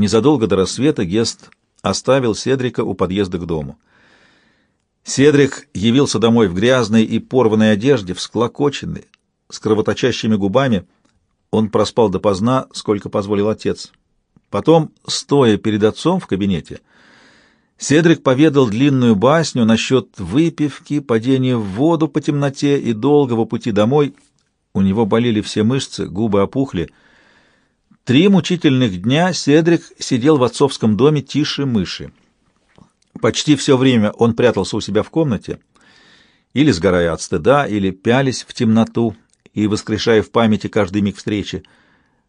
Незадолго до рассвета Гест оставил Седрика у подъезда к дому. Седрик явился домой в грязной и порванной одежде, всклокоченный, с кровоточащими губами. Он проспал допоздна, сколько позволил отец. Потом, стоя перед отцом в кабинете, Седрик поведал длинную басню насчет выпивки, падения в воду по темноте и долгого пути домой. У него болели все мышцы, губы опухли. Три мучительных дня Седрик сидел в отцовском доме тише мыши. Почти все время он прятался у себя в комнате, или сгорая от стыда, или пялись в темноту и воскрешая в памяти каждый миг встречи.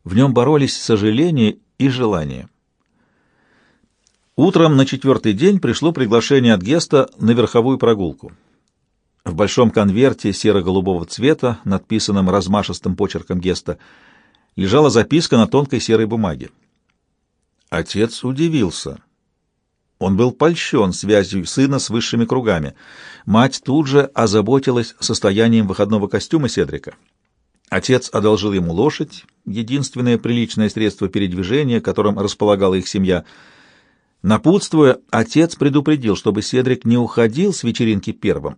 В нем боролись сожаление и желание. Утром на четвертый день пришло приглашение от Геста на верховую прогулку. В большом конверте серо-голубого цвета, надписанном размашистым почерком Геста, лежала записка на тонкой серой бумаге. Отец удивился. Он был польщен связью сына с высшими кругами. Мать тут же озаботилась состоянием выходного костюма Седрика. Отец одолжил ему лошадь, единственное приличное средство передвижения, которым располагала их семья. Напутствуя, отец предупредил, чтобы Седрик не уходил с вечеринки первым,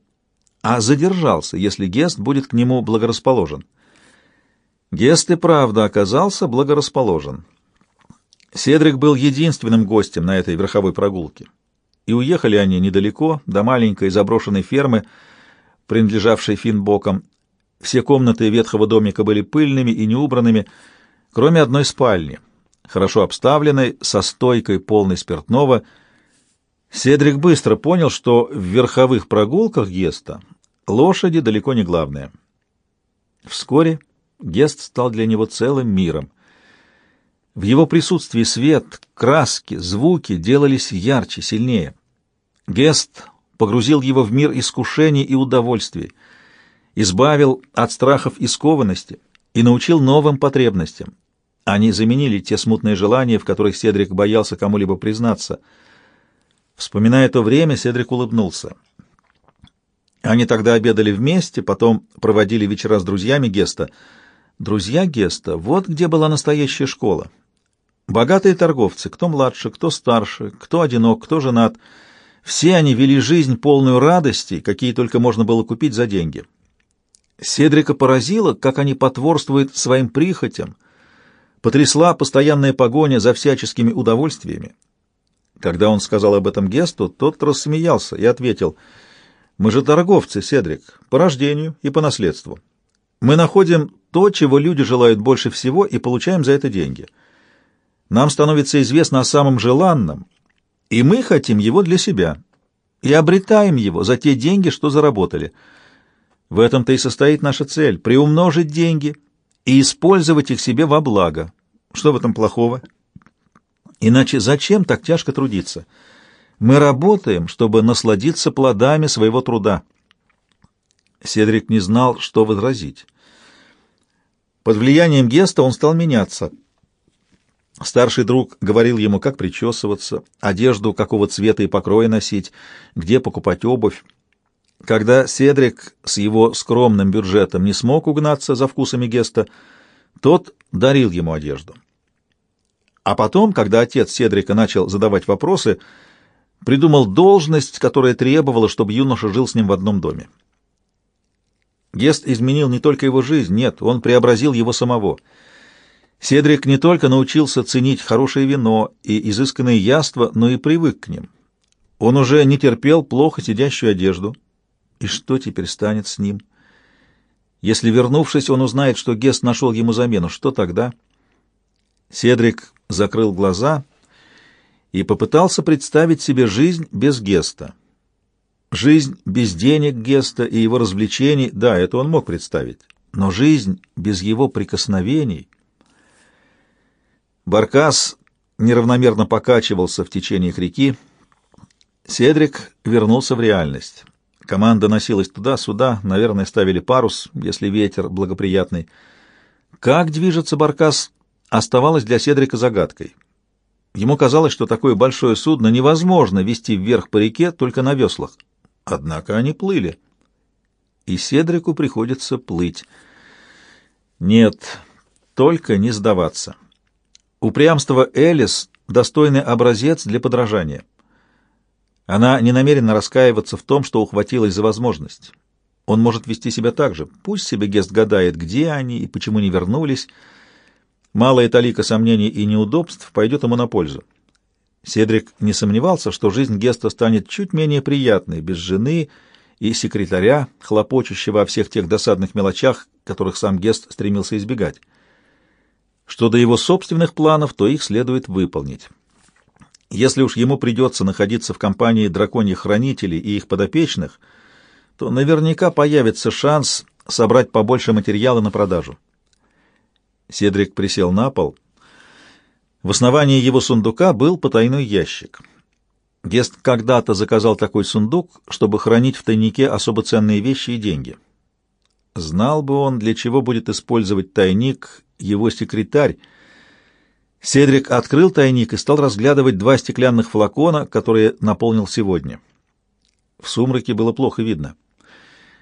а задержался, если Гест будет к нему благорасположен. Гест и правда оказался благорасположен. Седрик был единственным гостем на этой верховой прогулке. И уехали они недалеко, до маленькой заброшенной фермы, принадлежавшей Финбокам. Все комнаты ветхого домика были пыльными и неубранными, кроме одной спальни, хорошо обставленной, со стойкой полной спиртного. Седрик быстро понял, что в верховых прогулках Геста лошади далеко не главное. Вскоре Гест стал для него целым миром — в его присутствии свет, краски, звуки делались ярче, сильнее. Гест погрузил его в мир искушений и удовольствий, избавил от страхов и скованности и научил новым потребностям. Они заменили те смутные желания, в которых Седрик боялся кому-либо признаться. Вспоминая то время, Седрик улыбнулся. Они тогда обедали вместе, потом проводили вечера с друзьями Геста. Друзья Геста — вот где была настоящая школа. Богатые торговцы, кто младше, кто старше, кто одинок, кто женат, все они вели жизнь полную радости, какие только можно было купить за деньги. Седрика поразило, как они потворствуют своим прихотям, потрясла постоянная погоня за всяческими удовольствиями. Когда он сказал об этом Гесту, тот рассмеялся и ответил, «Мы же торговцы, Седрик, по рождению и по наследству. Мы находим то, чего люди желают больше всего, и получаем за это деньги» нам становится известно о самом желанном, и мы хотим его для себя, и обретаем его за те деньги, что заработали. В этом-то и состоит наша цель — приумножить деньги и использовать их себе во благо. Что в этом плохого? Иначе зачем так тяжко трудиться? Мы работаем, чтобы насладиться плодами своего труда. Седрик не знал, что возразить. Под влиянием Геста он стал меняться — Старший друг говорил ему, как причесываться, одежду какого цвета и покроя носить, где покупать обувь. Когда Седрик с его скромным бюджетом не смог угнаться за вкусами Геста, тот дарил ему одежду. А потом, когда отец Седрика начал задавать вопросы, придумал должность, которая требовала, чтобы юноша жил с ним в одном доме. Гест изменил не только его жизнь, нет, он преобразил его самого — Седрик не только научился ценить хорошее вино и изысканные яства, но и привык к ним. Он уже не терпел плохо сидящую одежду. И что теперь станет с ним? Если, вернувшись, он узнает, что Гест нашел ему замену, что тогда? Седрик закрыл глаза и попытался представить себе жизнь без Геста. Жизнь без денег Геста и его развлечений, да, это он мог представить, но жизнь без его прикосновений — Баркас неравномерно покачивался в течениях реки. Седрик вернулся в реальность. Команда носилась туда-сюда, наверное, ставили парус, если ветер благоприятный. Как движется Баркас, оставалось для Седрика загадкой. Ему казалось, что такое большое судно невозможно вести вверх по реке только на веслах. Однако они плыли. И Седрику приходится плыть. Нет, только не сдаваться. Упрямство Элис достойный образец для подражания. Она не намерена раскаиваться в том, что ухватилась за возможность. Он может вести себя так же. Пусть себе Гест гадает, где они и почему не вернулись. Малая талика сомнений и неудобств пойдет ему на пользу. Седрик не сомневался, что жизнь Геста станет чуть менее приятной, без жены и секретаря, хлопочущего о всех тех досадных мелочах, которых сам Гест стремился избегать. Что до его собственных планов, то их следует выполнить. Если уж ему придется находиться в компании драконьих хранителей и их подопечных, то наверняка появится шанс собрать побольше материала на продажу. Седрик присел на пол. В основании его сундука был потайной ящик. Гест когда-то заказал такой сундук, чтобы хранить в тайнике особо ценные вещи и деньги. Знал бы он, для чего будет использовать тайник его секретарь. Седрик открыл тайник и стал разглядывать два стеклянных флакона, которые наполнил сегодня. В сумраке было плохо видно.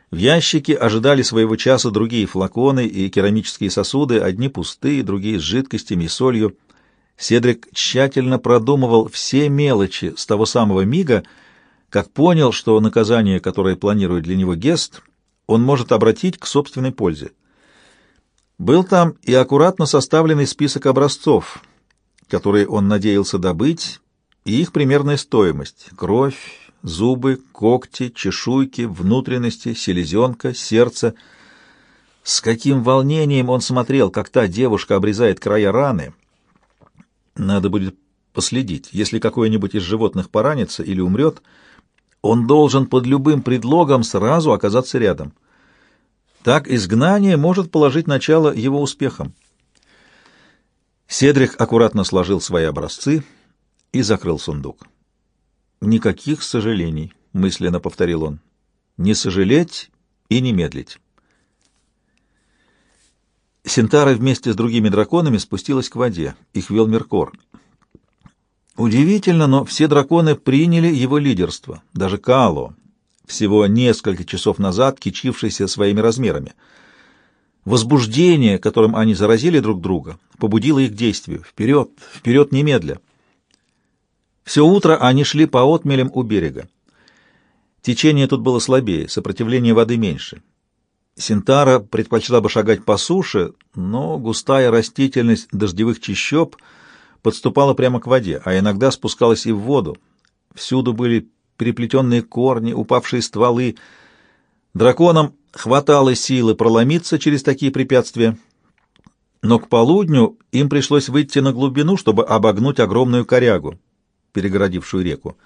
В ящике ожидали своего часа другие флаконы и керамические сосуды, одни пустые, другие с жидкостями и солью. Седрик тщательно продумывал все мелочи с того самого мига, как понял, что наказание, которое планирует для него Гест, он может обратить к собственной пользе. Был там и аккуратно составленный список образцов, которые он надеялся добыть, и их примерная стоимость — кровь, зубы, когти, чешуйки, внутренности, селезенка, сердце. С каким волнением он смотрел, как та девушка обрезает края раны. Надо будет последить. Если какое-нибудь из животных поранится или умрет, он должен под любым предлогом сразу оказаться рядом. Так изгнание может положить начало его успехам. Седрик аккуратно сложил свои образцы и закрыл сундук. «Никаких сожалений», — мысленно повторил он. «Не сожалеть и не медлить». Синтара вместе с другими драконами спустилась к воде. Их вел Меркор. Удивительно, но все драконы приняли его лидерство, даже Каало всего несколько часов назад кичившийся своими размерами. Возбуждение, которым они заразили друг друга, побудило их к действию. Вперед, вперед немедля. Все утро они шли по отмелям у берега. Течение тут было слабее, сопротивление воды меньше. Синтара предпочла бы шагать по суше, но густая растительность дождевых чащоб подступала прямо к воде, а иногда спускалась и в воду. Всюду были переплетенные корни, упавшие стволы. Драконам хватало силы проломиться через такие препятствия, но к полудню им пришлось выйти на глубину, чтобы обогнуть огромную корягу, перегородившую реку.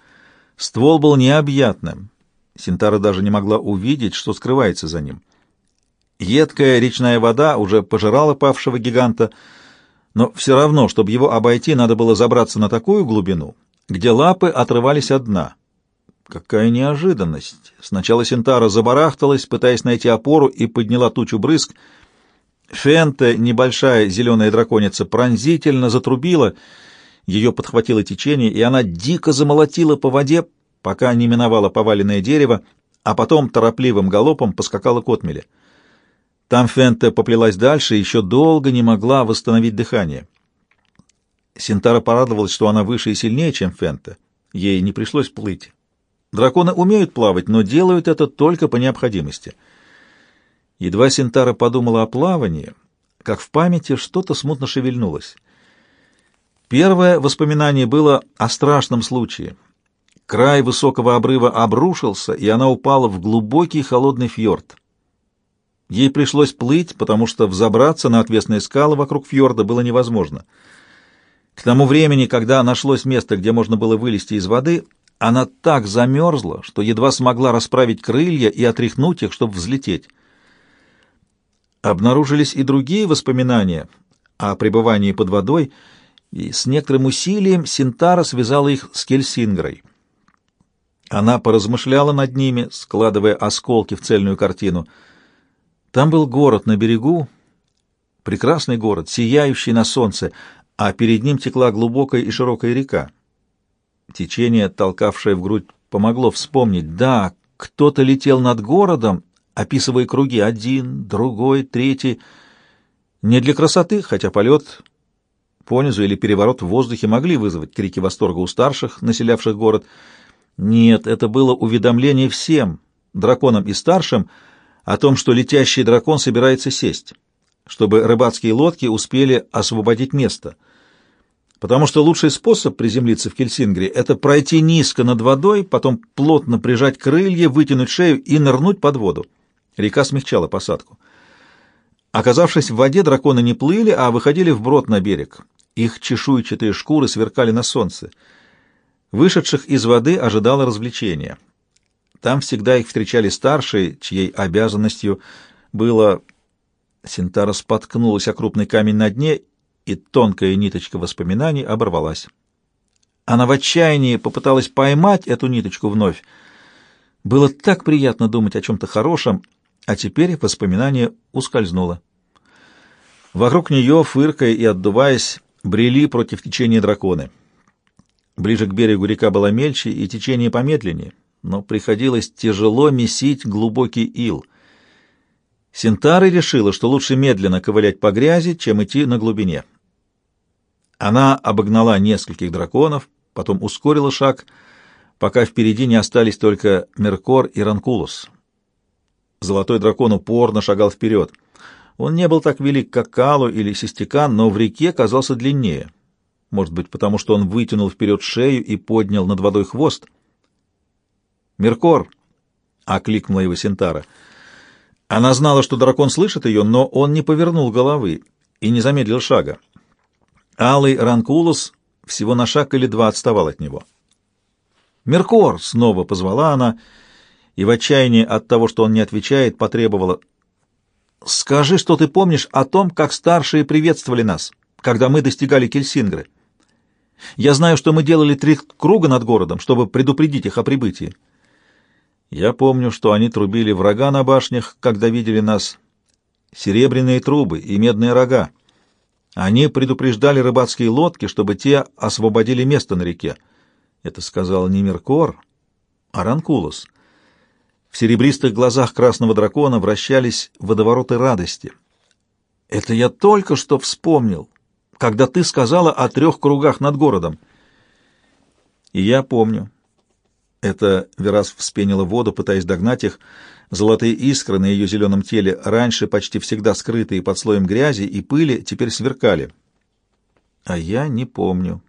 Ствол был необъятным. Синтара даже не могла увидеть, что скрывается за ним. Едкая речная вода уже пожирала павшего гиганта, но все равно, чтобы его обойти, надо было забраться на такую глубину, где лапы отрывались от дна. Какая неожиданность! Сначала Синтара забарахталась, пытаясь найти опору, и подняла тучу брызг. Фента, небольшая зеленая драконица, пронзительно затрубила, ее подхватило течение, и она дико замолотила по воде, пока не миновала поваленное дерево, а потом торопливым галопом поскакала к отмеле. Там Фента поплелась дальше и еще долго не могла восстановить дыхание. Синтара порадовалась, что она выше и сильнее, чем Фента. Ей не пришлось плыть. Драконы умеют плавать, но делают это только по необходимости. Едва Синтара подумала о плавании, как в памяти что-то смутно шевельнулось. Первое воспоминание было о страшном случае. Край высокого обрыва обрушился, и она упала в глубокий холодный фьорд. Ей пришлось плыть, потому что взобраться на отвесные скалы вокруг фьорда было невозможно. К тому времени, когда нашлось место, где можно было вылезти из воды, она так замерзла, что едва смогла расправить крылья и отряхнуть их, чтобы взлететь. Обнаружились и другие воспоминания о пребывании под водой, и с некоторым усилием Синтара связала их с Кельсингрой. Она поразмышляла над ними, складывая осколки в цельную картину. Там был город на берегу, прекрасный город, сияющий на солнце, а перед ним текла глубокая и широкая река. Течение, толкавшее в грудь, помогло вспомнить. Да, кто-то летел над городом, описывая круги. Один, другой, третий. Не для красоты, хотя полет понизу или переворот в воздухе могли вызвать крики восторга у старших, населявших город. Нет, это было уведомление всем, драконам и старшим, о том, что летящий дракон собирается сесть, чтобы рыбацкие лодки успели освободить место. Потому что лучший способ приземлиться в Кельсингре — это пройти низко над водой, потом плотно прижать крылья, вытянуть шею и нырнуть под воду. Река смягчала посадку. Оказавшись в воде, драконы не плыли, а выходили вброд на берег. Их чешуйчатые шкуры сверкали на солнце. Вышедших из воды ожидало развлечение. Там всегда их встречали старшие, чьей обязанностью было... Синтара споткнулась о крупный камень на дне, и тонкая ниточка воспоминаний оборвалась. Она в отчаянии попыталась поймать эту ниточку вновь. Было так приятно думать о чем-то хорошем, а теперь воспоминание ускользнуло. Вокруг нее, фыркая и отдуваясь, брели против течения драконы. Ближе к берегу река была мельче и течение помедленнее, но приходилось тяжело месить глубокий ил. Синтара решила, что лучше медленно ковылять по грязи, чем идти на глубине. Она обогнала нескольких драконов, потом ускорила шаг, пока впереди не остались только Меркор и Ранкулус. Золотой дракон упорно шагал вперед. Он не был так велик, как Калу или Систекан, но в реке казался длиннее. Может быть, потому что он вытянул вперед шею и поднял над водой хвост. «Меркор!» — окликнула его Синтара. Она знала, что дракон слышит ее, но он не повернул головы и не замедлил шага. Алый Ранкулус всего на шаг или два отставал от него. «Меркор!» — снова позвала она, и в отчаянии от того, что он не отвечает, потребовала. «Скажи, что ты помнишь о том, как старшие приветствовали нас, когда мы достигали Кельсингры. Я знаю, что мы делали три круга над городом, чтобы предупредить их о прибытии. Я помню, что они трубили врага на башнях, когда видели нас. Серебряные трубы и медные рога. Они предупреждали рыбацкие лодки, чтобы те освободили место на реке. Это сказал не Меркор, а Ранкулос. В серебристых глазах красного дракона вращались водовороты радости. Это я только что вспомнил, когда ты сказала о трех кругах над городом. И я помню. Это Верас вспенила воду, пытаясь догнать их. Золотые искры на ее зеленом теле, раньше почти всегда скрытые под слоем грязи и пыли, теперь сверкали. А я не помню.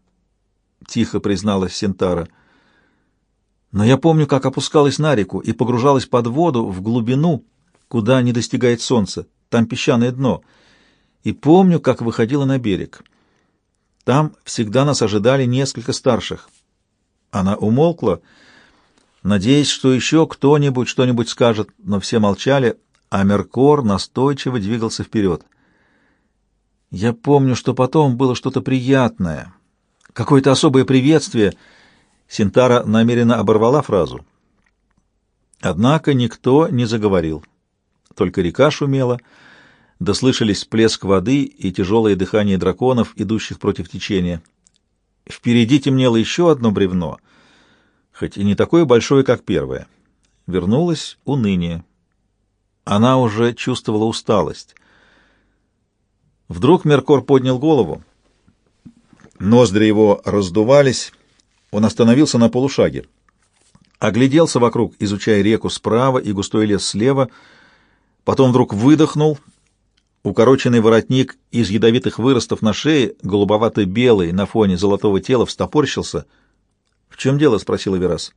— тихо призналась Сентара. «Но я помню, как опускалась на реку и погружалась под воду в глубину, куда не достигает солнца. Там песчаное дно. И помню, как выходила на берег. Там всегда нас ожидали несколько старших». Она умолкла, надеясь, что еще кто-нибудь что-нибудь скажет, но все молчали, а Меркор настойчиво двигался вперед. «Я помню, что потом было что-то приятное» какое-то особое приветствие. Синтара намеренно оборвала фразу. Однако никто не заговорил. Только река шумела, дослышались плеск воды и тяжелое дыхание драконов, идущих против течения. Впереди темнело еще одно бревно, хоть и не такое большое, как первое. Вернулось уныние. Она уже чувствовала усталость. Вдруг Меркор поднял голову. Ноздри его раздувались, он остановился на полушаге. Огляделся вокруг, изучая реку справа и густой лес слева, потом вдруг выдохнул. Укороченный воротник из ядовитых выростов на шее, голубовато-белый, на фоне золотого тела, встопорщился. «В чем дело?» — спросила Верас.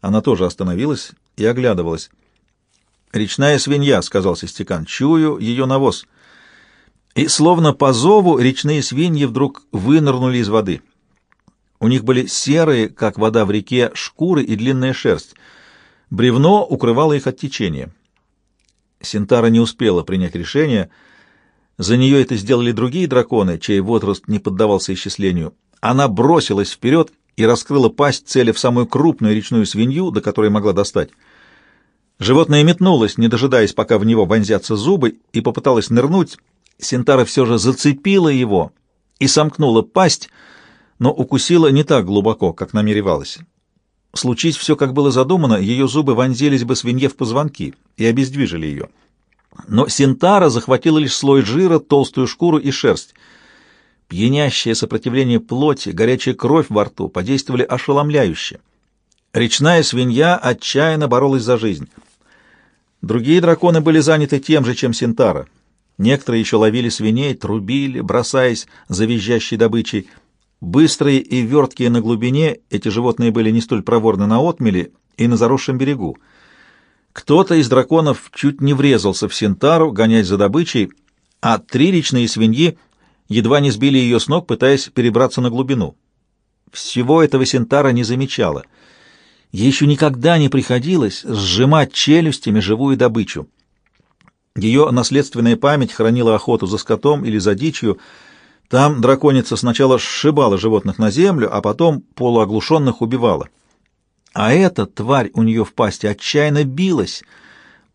Она тоже остановилась и оглядывалась. «Речная свинья», — сказал Систекан. «Чую ее навоз». И словно по зову речные свиньи вдруг вынырнули из воды. У них были серые, как вода в реке, шкуры и длинная шерсть. Бревно укрывало их от течения. Синтара не успела принять решение. За нее это сделали другие драконы, чей возраст не поддавался исчислению. Она бросилась вперед и раскрыла пасть, целя в самую крупную речную свинью, до которой могла достать. Животное метнулось, не дожидаясь, пока в него вонзятся зубы, и попыталась нырнуть, Синтара все же зацепила его и сомкнула пасть, но укусила не так глубоко, как намеревалась. Случись все, как было задумано, ее зубы вонзились бы свинье в позвонки и обездвижили ее. Но Синтара захватила лишь слой жира, толстую шкуру и шерсть. Пьянящее сопротивление плоти, горячая кровь во рту подействовали ошеломляюще. Речная свинья отчаянно боролась за жизнь. Другие драконы были заняты тем же, чем Синтара. Некоторые еще ловили свиней, трубили, бросаясь за визжащей добычей. Быстрые и верткие на глубине, эти животные были не столь проворны на отмеле и на заросшем берегу. Кто-то из драконов чуть не врезался в Синтару, гоняясь за добычей, а три речные свиньи едва не сбили ее с ног, пытаясь перебраться на глубину. Всего этого Синтара не замечала. Ей еще никогда не приходилось сжимать челюстями живую добычу. Ее наследственная память хранила охоту за скотом или за дичью. Там драконица сначала сшибала животных на землю, а потом полуоглушенных убивала. А эта тварь у нее в пасти отчаянно билась.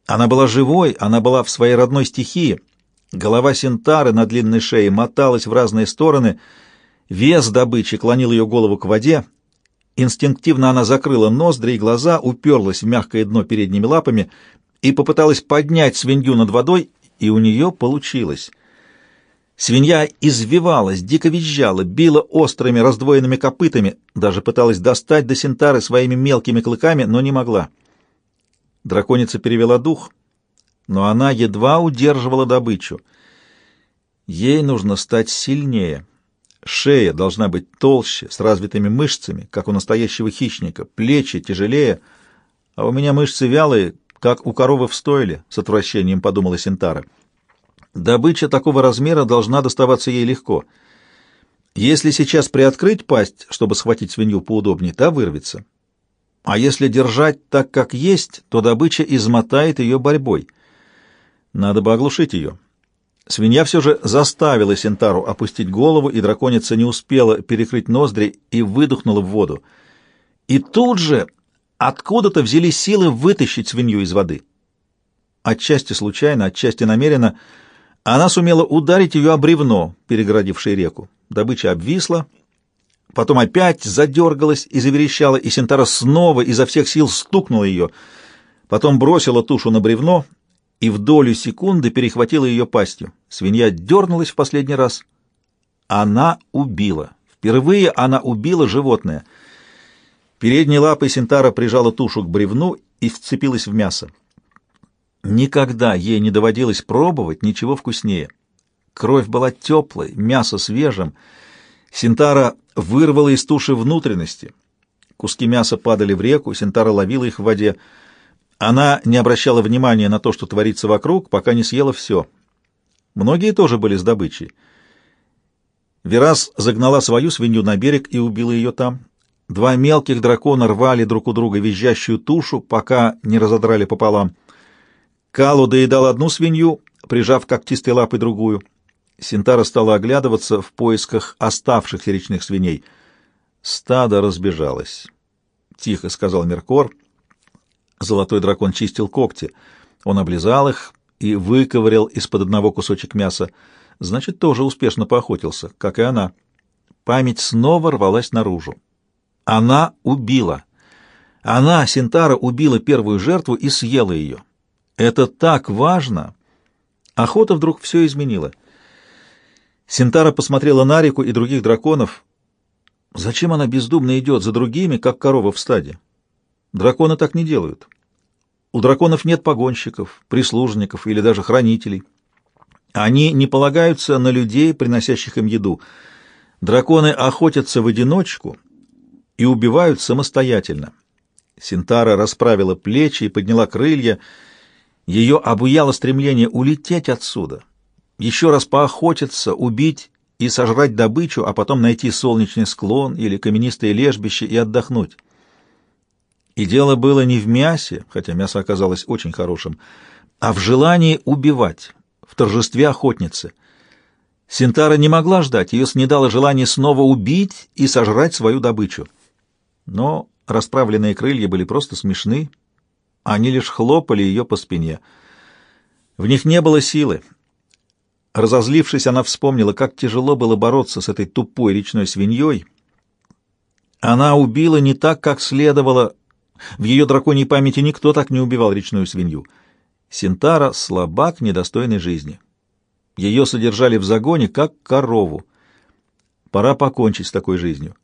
Она была живой, она была в своей родной стихии. Голова синтары на длинной шее моталась в разные стороны, вес добычи клонил ее голову к воде. Инстинктивно она закрыла ноздри и глаза, уперлась в мягкое дно передними лапами и попыталась поднять свинью над водой, и у нее получилось. Свинья извивалась, дико визжала, била острыми раздвоенными копытами, даже пыталась достать до синтары своими мелкими клыками, но не могла. Драконица перевела дух, но она едва удерживала добычу. Ей нужно стать сильнее. Шея должна быть толще, с развитыми мышцами, как у настоящего хищника, плечи тяжелее, а у меня мышцы вялые, как у коровы в стойле, с отвращением подумала Синтара. Добыча такого размера должна доставаться ей легко. Если сейчас приоткрыть пасть, чтобы схватить свинью поудобнее, та вырвется. А если держать так, как есть, то добыча измотает ее борьбой. Надо бы оглушить ее. Свинья все же заставила Синтару опустить голову, и драконица не успела перекрыть ноздри и выдохнула в воду. И тут же откуда-то взялись силы вытащить свинью из воды. Отчасти случайно, отчасти намеренно — она сумела ударить ее о бревно, перегородившее реку. Добыча обвисла, потом опять задергалась и заверещала, и Синтара снова изо всех сил стукнула ее, потом бросила тушу на бревно и в долю секунды перехватила ее пастью. Свинья дернулась в последний раз. Она убила. Впервые она убила животное. Передней лапой Синтара прижала тушу к бревну и вцепилась в мясо. Никогда ей не доводилось пробовать ничего вкуснее. Кровь была теплой, мясо свежим. Синтара вырвала из туши внутренности. Куски мяса падали в реку, Синтара ловила их в воде. Она не обращала внимания на то, что творится вокруг, пока не съела все. Многие тоже были с добычей. Верас загнала свою свинью на берег и убила ее там. Два мелких дракона рвали друг у друга визжащую тушу, пока не разодрали пополам — Калу доедал одну свинью, прижав когтистой лапой другую. Синтара стала оглядываться в поисках оставшихся речных свиней. Стадо разбежалось. Тихо сказал Меркор. Золотой дракон чистил когти. Он облизал их и выковырял из-под одного кусочек мяса. Значит, тоже успешно поохотился, как и она. Память снова рвалась наружу. Она убила. Она, Синтара, убила первую жертву и съела ее. Это так важно! Охота вдруг все изменила. Синтара посмотрела на реку и других драконов. Зачем она бездумно идет за другими, как корова в стаде? Драконы так не делают. У драконов нет погонщиков, прислужников или даже хранителей. Они не полагаются на людей, приносящих им еду. Драконы охотятся в одиночку и убивают самостоятельно. Синтара расправила плечи и подняла крылья, ее обуяло стремление улететь отсюда, еще раз поохотиться, убить и сожрать добычу, а потом найти солнечный склон или каменистое лежбище и отдохнуть. И дело было не в мясе, хотя мясо оказалось очень хорошим, а в желании убивать, в торжестве охотницы. Синтара не могла ждать, ее снедало желание снова убить и сожрать свою добычу. Но расправленные крылья были просто смешны, они лишь хлопали ее по спине. В них не было силы. Разозлившись, она вспомнила, как тяжело было бороться с этой тупой речной свиньей. Она убила не так, как следовало. В ее драконьей памяти никто так не убивал речную свинью. Синтара — слабак, недостойной жизни. Ее содержали в загоне, как корову. Пора покончить с такой жизнью.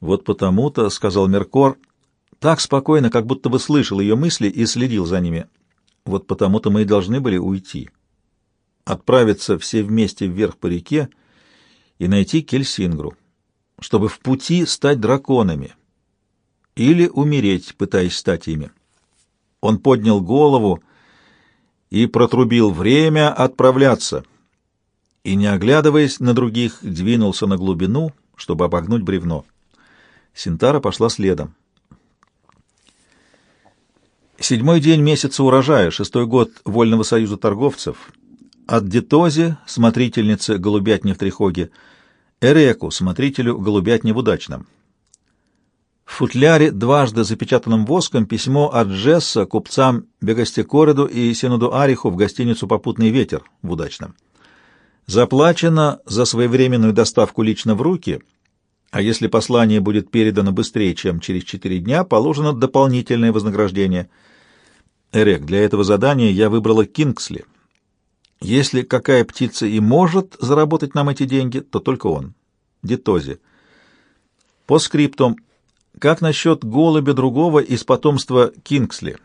Вот потому-то, — сказал Меркор, — так спокойно, как будто бы слышал ее мысли и следил за ними. Вот потому-то мы и должны были уйти. Отправиться все вместе вверх по реке и найти Кельсингру, чтобы в пути стать драконами или умереть, пытаясь стать ими. Он поднял голову и протрубил время отправляться, и, не оглядываясь на других, двинулся на глубину, чтобы обогнуть бревно. Синтара пошла следом. Седьмой день месяца урожая, шестой год Вольного союза торговцев. От Детози, смотрительницы голубятни в Трихоге, Эреку, смотрителю голубятни в Удачном. В футляре, дважды запечатанным воском, письмо от Джесса купцам Бегастекореду и Синоду Ариху в гостиницу «Попутный ветер» в Удачном. Заплачено за своевременную доставку лично в руки, а если послание будет передано быстрее, чем через четыре дня, положено дополнительное вознаграждение. Эрек, для этого задания я выбрала Кингсли. Если какая птица и может заработать нам эти деньги, то только он. Дитози. По скриптум как насчет голубя другого из потомства Кингсли?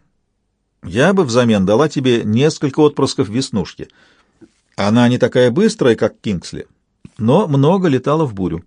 Я бы взамен дала тебе несколько отпрысков веснушки. Она не такая быстрая, как Кингсли, но много летала в бурю.